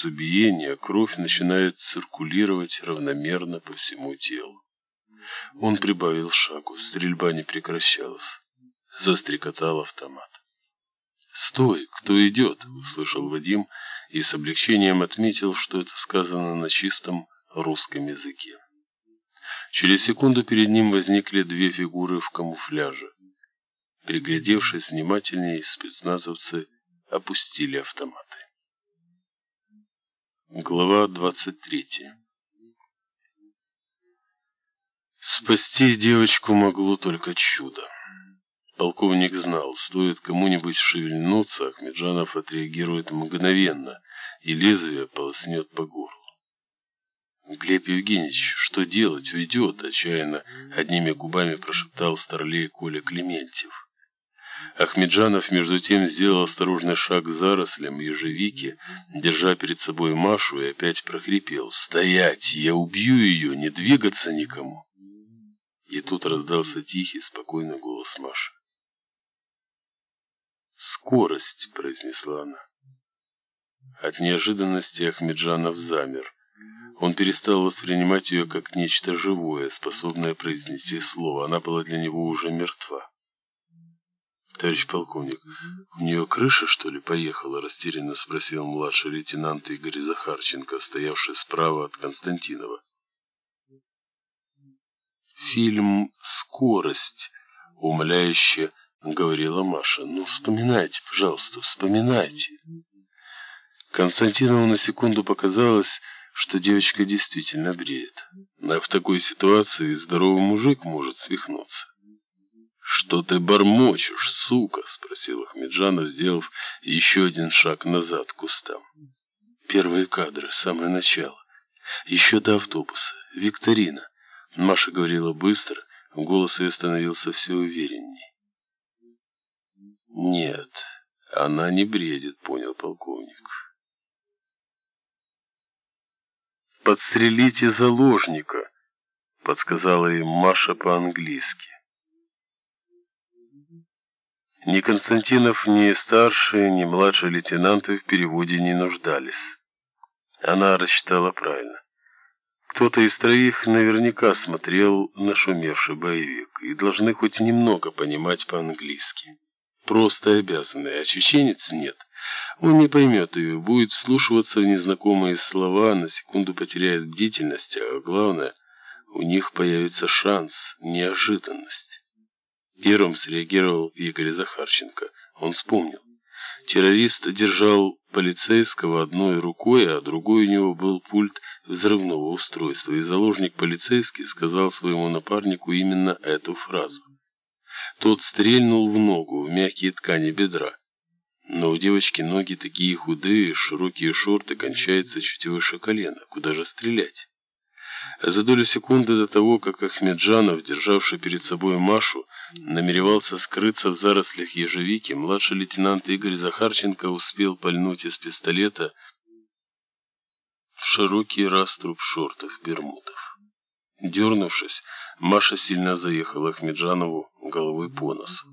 сердцебиение, кровь начинает циркулировать равномерно по всему телу. Он прибавил шагу, стрельба не прекращалась. Застрекотал автомат. «Стой! Кто идет?» — услышал Вадим и с облегчением отметил, что это сказано на чистом русском языке. Через секунду перед ним возникли две фигуры в камуфляже. Приглядевшись внимательнее, спецназовцы опустили автоматы. Глава 23 Спасти девочку могло только чудо. Полковник знал, стоит кому-нибудь шевельнуться, Ахмеджанов отреагирует мгновенно, и лезвие полоснет по горлу. «Глеб Евгеньевич, что делать? Уйдет!» – отчаянно одними губами прошептал старлей Коля Клементьев. Ахмеджанов, между тем, сделал осторожный шаг к зарослям ежевики, держа перед собой Машу, и опять прохрипел. «Стоять! Я убью ее! Не двигаться никому!» И тут раздался тихий, спокойный голос Маши. «Скорость!» — произнесла она. От неожиданности Ахмеджанов замер. Он перестал воспринимать ее как нечто живое, способное произнести слово. Она была для него уже мертва. «Товарищ полковник, у нее крыша, что ли, поехала?» – растерянно спросил младший лейтенант Игорь Захарченко, стоявший справа от Константинова. «Фильм «Скорость», — умоляюще — говорила Маша. «Ну, вспоминайте, пожалуйста, вспоминайте». Константинову на секунду показалось, что девочка действительно бреет. Но в такой ситуации здоровый мужик может свихнуться. «Что ты бормочешь, сука?» — спросил Ахмеджанов, сделав еще один шаг назад к кустам. Первые кадры, самое начало. Еще до автобуса. Викторина. Маша говорила быстро, голос ее становился все увереннее. Нет, она не бредит, понял полковник. «Подстрелите заложника», — подсказала им Маша по-английски. Ни Константинов, ни старшие, ни младшие лейтенанты в переводе не нуждались. Она рассчитала правильно. Кто-то из троих наверняка смотрел нашумевший боевик и должны хоть немного понимать по-английски просто обязанный, а чеченец нет. Он не поймет ее, будет вслушиваться в незнакомые слова, на секунду потеряет бдительность, а главное, у них появится шанс, неожиданность. Первым среагировал Игорь Захарченко. Он вспомнил. Террорист держал полицейского одной рукой, а другой у него был пульт взрывного устройства, и заложник полицейский сказал своему напарнику именно эту фразу. Тот стрельнул в ногу, в мягкие ткани бедра. Но у девочки ноги такие худые, широкие шорты кончаются чуть выше колена. Куда же стрелять? За долю секунды до того, как Ахмеджанов, державший перед собой Машу, намеревался скрыться в зарослях ежевики, младший лейтенант Игорь Захарченко успел пальнуть из пистолета в широкий раструб шортов бермудов. Дернувшись, Маша сильно заехала Ахмеджанову головой по носу.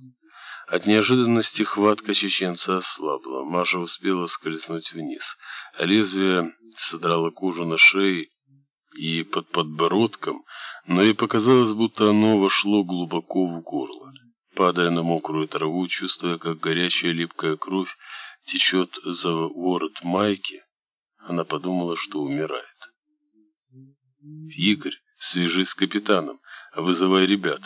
От неожиданности хватка чеченца ослабла. Маша успела скользнуть вниз. А лезвие содрало кожу на шее и под подбородком, но ей показалось, будто оно вошло глубоко в горло. Падая на мокрую траву, чувствуя, как горячая липкая кровь течет за ворот майки, она подумала, что умирает. «Игорь, свяжись с капитаном!» «Вызывай ребят.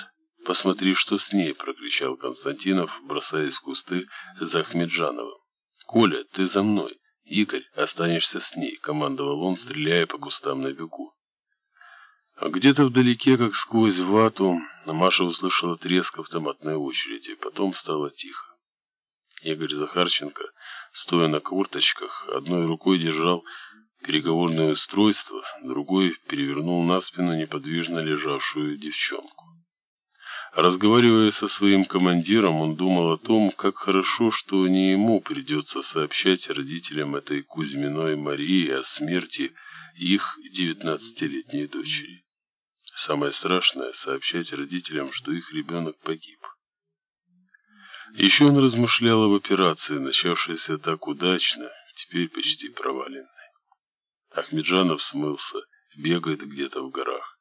Посмотри, что с ней», — прокричал Константинов, бросаясь в кусты за Ахмеджановым. «Коля, ты за мной. Игорь, останешься с ней», — командовал он, стреляя по кустам на бегу. А где-то вдалеке, как сквозь вату, Маша услышала треск автоматной очереди, потом стало тихо. Игорь Захарченко, стоя на курточках, одной рукой держал переговорное устройство, другой перевернул на спину неподвижно лежавшую девчонку. Разговаривая со своим командиром, он думал о том, как хорошо, что не ему придется сообщать родителям этой Кузьминой Марии о смерти их девятнадцатилетней дочери. Самое страшное — сообщать родителям, что их ребенок погиб. Еще он размышлял об операции, начавшейся так удачно, теперь почти проваленной. Ахмеджанов смылся, бегает где-то в горах.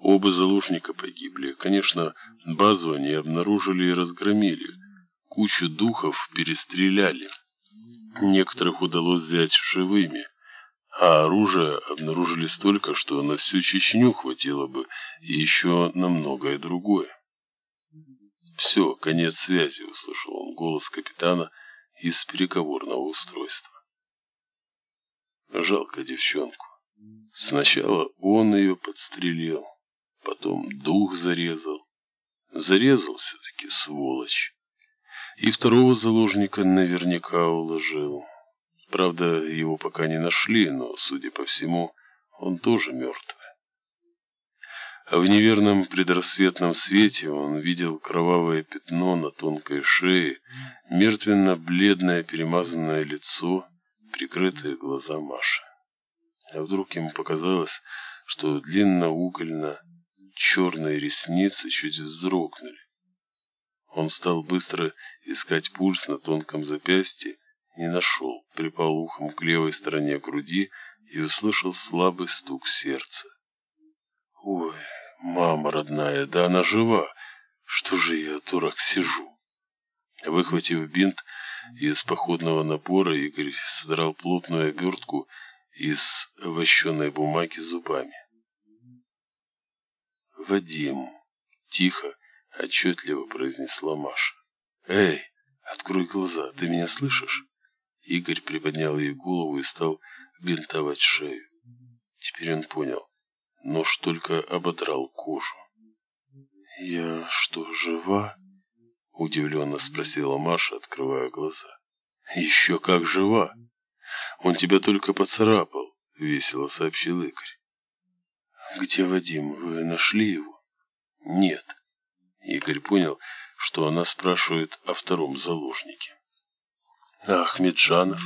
Оба заложника погибли. Конечно, базу они обнаружили и разгромили. Кучу духов перестреляли. Некоторых удалось взять живыми. А оружие обнаружили столько, что на всю Чечню хватило бы, и еще на многое другое. «Все, конец связи», — услышал он голос капитана из переговорного устройства. Жалко девчонку. Сначала он ее подстрелил, потом дух зарезал. Зарезал все-таки, сволочь. И второго заложника наверняка уложил. Правда, его пока не нашли, но, судя по всему, он тоже мертвый. А в неверном предрассветном свете он видел кровавое пятно на тонкой шее, мертвенно-бледное перемазанное лицо, прикрытые глаза Маши. А вдруг ему показалось, что длинноугольно черные ресницы чуть вздрогнули. Он стал быстро искать пульс на тонком запястье, не нашел, припал ухом к левой стороне груди и услышал слабый стук сердца. «Ой!» Мама родная, да она жива. Что же я, дурак, сижу? Выхватив бинт из походного напора, Игорь содрал плотную обертку из овощенной бумаги зубами. «Вадим!» — тихо, отчетливо произнесла Маша. «Эй, открой глаза, ты меня слышишь?» Игорь приподнял ей голову и стал бинтовать шею. Теперь он понял. Нож только ободрал кожу. «Я что, жива?» — удивленно спросила Маша, открывая глаза. «Еще как жива! Он тебя только поцарапал», — весело сообщил Игорь. «Где Вадим? Вы нашли его?» «Нет». Игорь понял, что она спрашивает о втором заложнике. «Ахмеджанов?»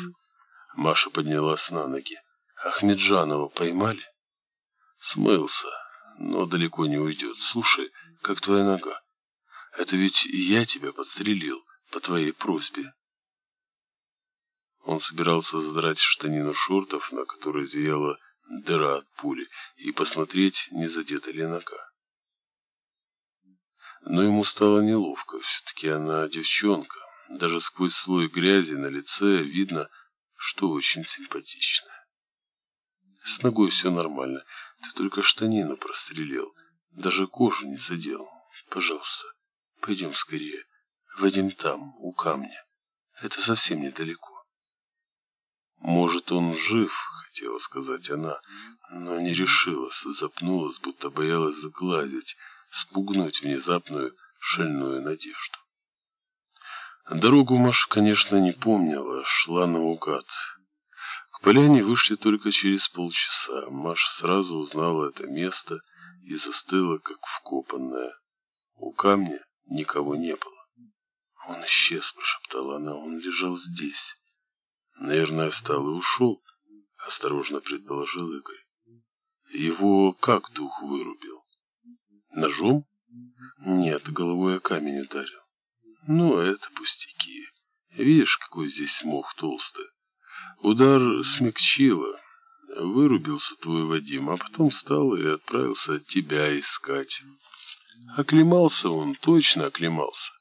Маша поднялась на ноги. «Ахмеджанова поймали?» Смылся, но далеко не уйдет. Слушай, как твоя нога? Это ведь я тебя подстрелил по твоей просьбе. Он собирался задрать штанину шортов, на которой зияла дыра от пули, и посмотреть, не задета ли нога. Но ему стало неловко, все-таки она девчонка. Даже сквозь слой грязи на лице видно, что очень симпатичная. С ногой все нормально. Ты только штанину прострелил. Даже кожу не задел. Пожалуйста, пойдем скорее. Вадим там, у камня. Это совсем недалеко. Может, он жив, хотела сказать она, но не решилась, запнулась, будто боялась заглазить, спугнуть внезапную шальную надежду. Дорогу Маша, конечно, не помнила, шла наугад поляне вышли только через полчаса. Маша сразу узнала это место и застыла, как вкопанная. У камня никого не было. «Он исчез», — прошептала она, — «он лежал здесь». «Наверное, встал и ушел», — осторожно предположил Игорь. «Его как дух вырубил? Ножом?» «Нет, головой о камень ударил». «Ну, это пустяки. Видишь, какой здесь мох толстый?» Удар смягчило. Вырубился твой Вадим, а потом встал и отправился от тебя искать. Оклемался он, точно оклемался.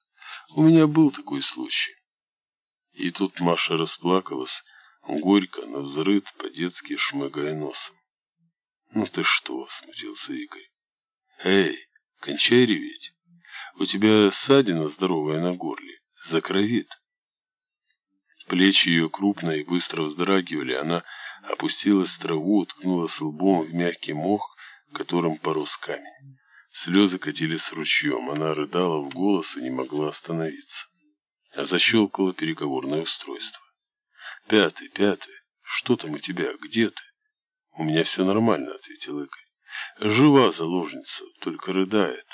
У меня был такой случай. И тут Маша расплакалась, горько, на взрыд, по-детски шмыгая носом. «Ну ты что?» — смутился Игорь. «Эй, кончай реветь. У тебя ссадина здоровая на горле, закровит». Плечи ее крупно и быстро вздрагивали. Она опустилась в траву, уткнулась лбом в мягкий мох, которым порос камень. Слезы катились с ручьем. Она рыдала в голос и не могла остановиться. А защелкало переговорное устройство. «Пятый, пятый, что там у тебя? Где ты?» «У меня все нормально», — ответил Игорь. «Жива заложница, только рыдает.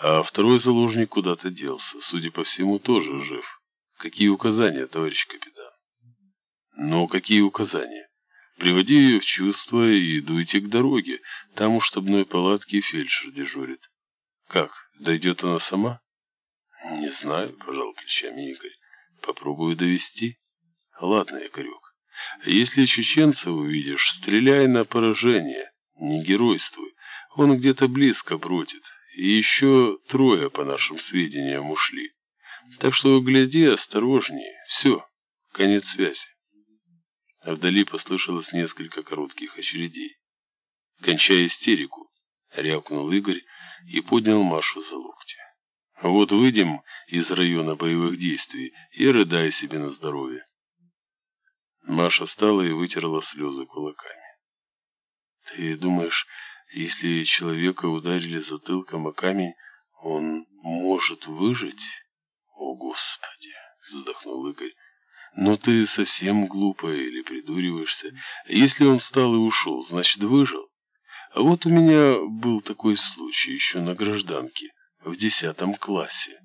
А второй заложник куда-то делся, судя по всему, тоже жив». Какие указания, товарищ капитан? Ну, какие указания? Приводи ее в чувство и дуйте к дороге. Там у штабной палатки фельдшер дежурит. Как, дойдет она сама? Не знаю, пожал плечами Игорь. Попробую довести. Ладно, Игорек. Если чеченца увидишь, стреляй на поражение, не геройствуй. Он где-то близко бродит, и еще трое, по нашим сведениям, ушли. Так что гляди осторожнее. Все, конец связи. А вдали послышалось несколько коротких очередей. «Кончай истерику!» — рявкнул Игорь и поднял Машу за локти. «Вот выйдем из района боевых действий и рыдай себе на здоровье». Маша встала и вытерла слезы кулаками. «Ты думаешь, если человека ударили затылком о камень, он может выжить?» «О, Господи!» — вздохнул Игорь. «Но ты совсем глупая или придуриваешься. Если он встал и ушел, значит, выжил. А вот у меня был такой случай еще на гражданке, в десятом классе».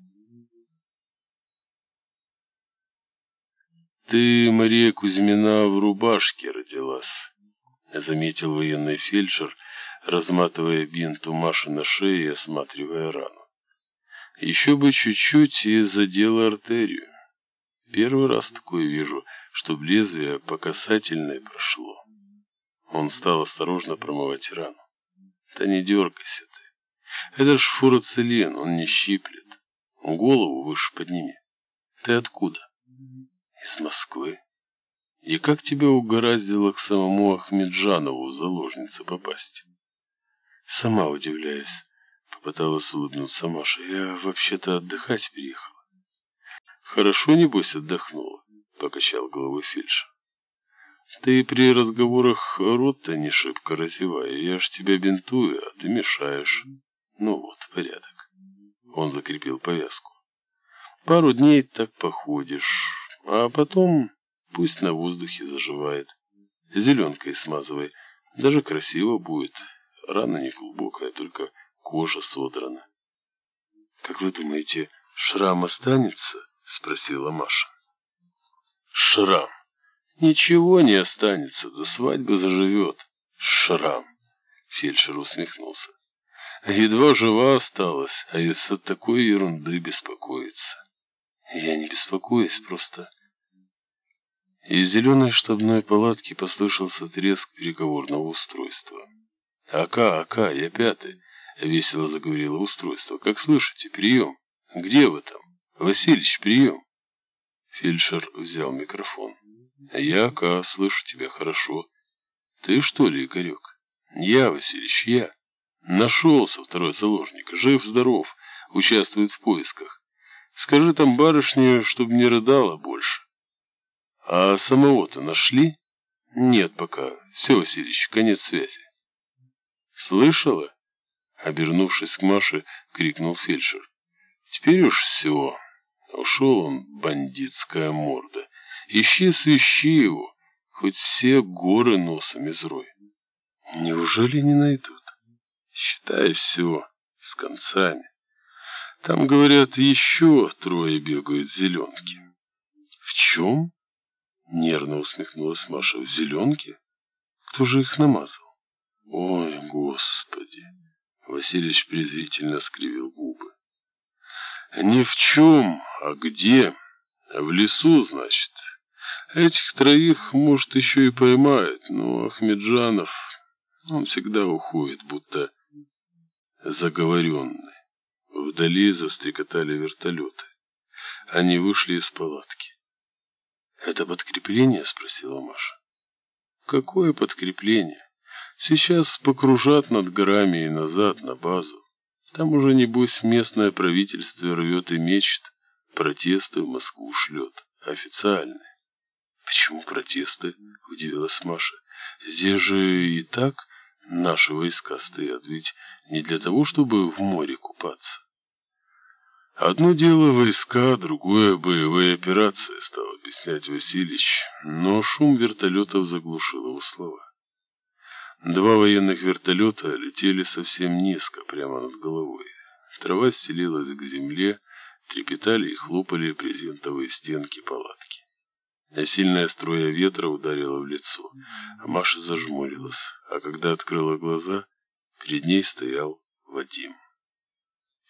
«Ты, Мария Кузьмина, в рубашке родилась», — заметил военный фельдшер, разматывая бинт у Маши на шее и осматривая рану. «Еще бы чуть-чуть и задело артерию. Первый раз такое вижу, чтоб лезвие по касательной прошло». Он стал осторожно промывать рану. «Да не дергайся ты. Это ж фуроцилин, он не щиплет. Голову выше подними. Ты откуда?» Из Москвы. И как тебя угораздило к самому Ахмеджанову в заложницы попасть? Сама удивляюсь. Попыталась улыбнуться Маша. Я вообще-то отдыхать приехала. Хорошо, небось, отдохнула, покачал головой фельдшер. Ты при разговорах рот-то не шибко разевай. Я ж тебя бинтую, а ты мешаешь. Ну вот, порядок. Он закрепил повязку. Пару дней так походишь, а потом пусть на воздухе заживает. Зеленкой смазывай. Даже красиво будет. Рана не глубокая, только кожа содрана. «Как вы думаете, шрам останется?» — спросила Маша. «Шрам. Ничего не останется, до свадьбы заживет. Шрам!» Фельдшер усмехнулся. «Едва жива осталась, а из-за такой ерунды беспокоится». «Я не беспокоюсь, просто...» Из зеленой штабной палатки послышался треск переговорного устройства. «Ака, Ака, я пятый», — весело заговорило устройство. «Как слышите, прием? Где вы там? Васильич, прием!» Фельдшер взял микрофон. «Я, Ака, слышу тебя хорошо. Ты что ли, Игорек?» «Я, Васильич, я. Нашелся второй заложник. Жив-здоров, участвует в поисках. Скажи там барышне, чтобы не рыдала больше». А самого-то нашли? Нет пока. Все, Васильевич, конец связи. Слышала? Обернувшись к Маше, крикнул фельдшер. Теперь уж все. Ушел он, бандитская морда. Ищи, свищи его, хоть все горы носом изрой. Неужели не найдут? Считай все, с концами. Там, говорят, еще трое бегают зеленки. В чем? Нервно усмехнулась Маша. В зеленке? Кто же их намазал? Ой, господи! Васильевич презрительно скривил губы. Ни в чем, а где? В лесу, значит. Этих троих, может, еще и поймают, но Ахмеджанов, он всегда уходит, будто заговоренный. Вдали застрекотали вертолеты. Они вышли из палатки. «Это подкрепление?» — спросила Маша. «Какое подкрепление? Сейчас покружат над горами и назад на базу. Там уже, небось, местное правительство рвет и мечет, протесты в Москву шлет, официальные». «Почему протесты?» — удивилась Маша. «Здесь же и так наши войска стоят, ведь не для того, чтобы в море купаться». Одно дело войска, другое боевые операции, стал объяснять Васильевич, но шум вертолетов заглушил его слова. Два военных вертолета летели совсем низко, прямо над головой. Трава стелилась к земле, трепетали и хлопали брезентовые стенки палатки. Сильная струя ветра ударила в лицо, а Маша зажмурилась, а когда открыла глаза, перед ней стоял Вадим.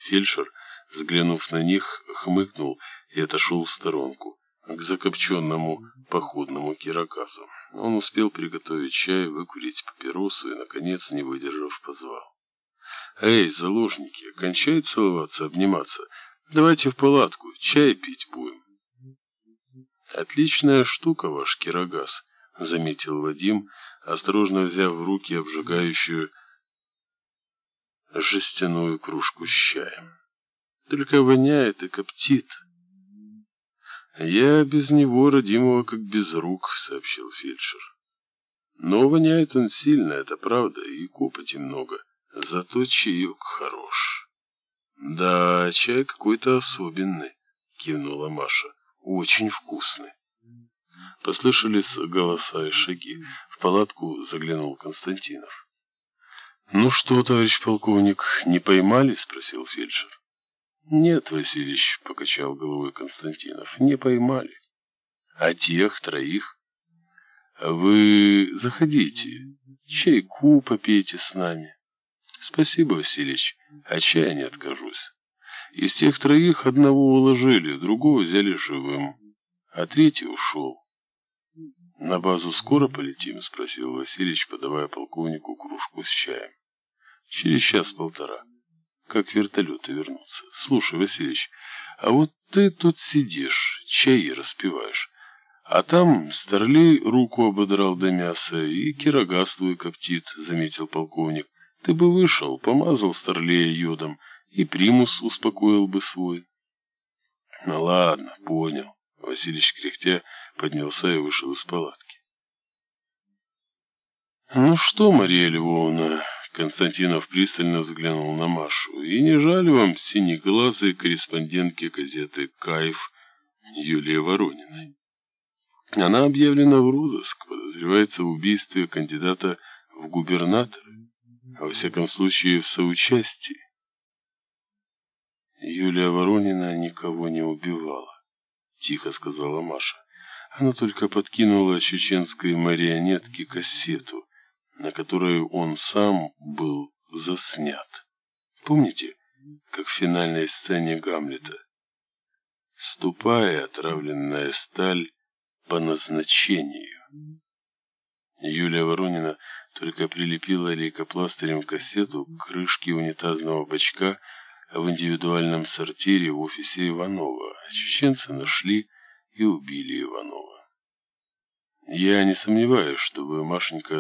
Фельдшер Взглянув на них, хмыкнул и отошел в сторонку, к закопченному походному кирогазу. Он успел приготовить чай, выкурить папиросу и, наконец, не выдержав, позвал. «Эй, заложники, кончай целоваться, обниматься. Давайте в палатку, чай пить будем». «Отличная штука ваш кирогаз», — заметил Вадим, осторожно взяв в руки обжигающую жестяную кружку с чаем. «Только воняет и коптит». «Я без него, родимого, как без рук», — сообщил фельдшер. «Но воняет он сильно, это правда, и копоти много. Зато чаек хорош». «Да, чай какой-то особенный», — кивнула Маша. «Очень вкусный». Послышались голоса и шаги. В палатку заглянул Константинов. «Ну что, товарищ полковник, не поймали?» — спросил фельдшер. «Нет, Васильевич», — покачал головой Константинов, — «не поймали». «А тех троих?» «Вы заходите, чайку попейте с нами». «Спасибо, Васильевич, а чая не откажусь». Из тех троих одного уложили, другого взяли живым, а третий ушел. «На базу скоро полетим?» — спросил Васильевич, подавая полковнику кружку с чаем. «Через час-полтора» как вертолеты вернутся. Слушай, Васильевич, а вот ты тут сидишь, чаи распиваешь, а там старлей руку ободрал до мяса и кирогаз твой коптит, заметил полковник. Ты бы вышел, помазал старлея йодом, и примус успокоил бы свой. Ну ладно, понял. Васильевич кряхтя поднялся и вышел из палатки. Ну что, Мария Львовна, Константинов пристально взглянул на Машу. «И не жаль вам синеглазой корреспондентки газеты «Кайф» Юлии Ворониной. Она объявлена в розыск, подозревается в убийстве кандидата в губернаторы, а во всяком случае в соучастии. Юлия Воронина никого не убивала, тихо сказала Маша. Она только подкинула чеченской марионетке кассету, на которой он сам был заснят. Помните, как в финальной сцене Гамлета? Ступая, отравленная сталь по назначению. Юлия Воронина только прилепила лейкопластырем кассету к крышке унитазного бачка в индивидуальном сортире в офисе Иванова, а чеченцы нашли и убили Иванова. Я не сомневаюсь, что вы, Машенька,